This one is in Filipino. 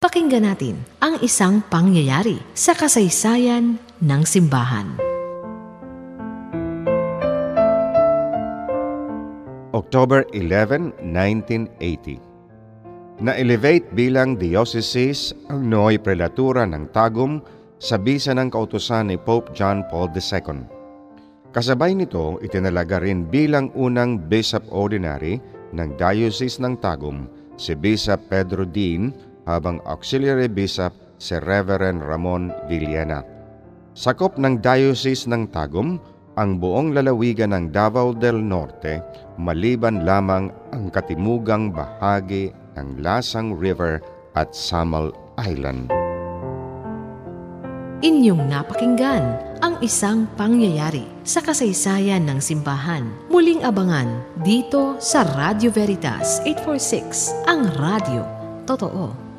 Pakinggan natin ang isang pangyayari sa kasaysayan ng simbahan. October 11, 1980 Na-elevate bilang diocese ang Noy Prelatura ng Tagum sa bisa ng kautusan ni Pope John Paul II. Kasabay nito, itinalaga rin bilang unang Bishop Ordinary ng Diocese ng Tagum si Bishop Pedro Dean habang Auxiliary Bishop si Reverend Ramon Villena. Sakop ng Diocese ng Tagum ang buong lalawigan ng Davao del Norte maliban lamang ang katimugang bahagi ng Lasang River at Samal Island. Inyong napakinggan ang isang pangyayari sa kasaysayan ng simbahan. Muling abangan dito sa Radio Veritas 846, ang radio. Totoo.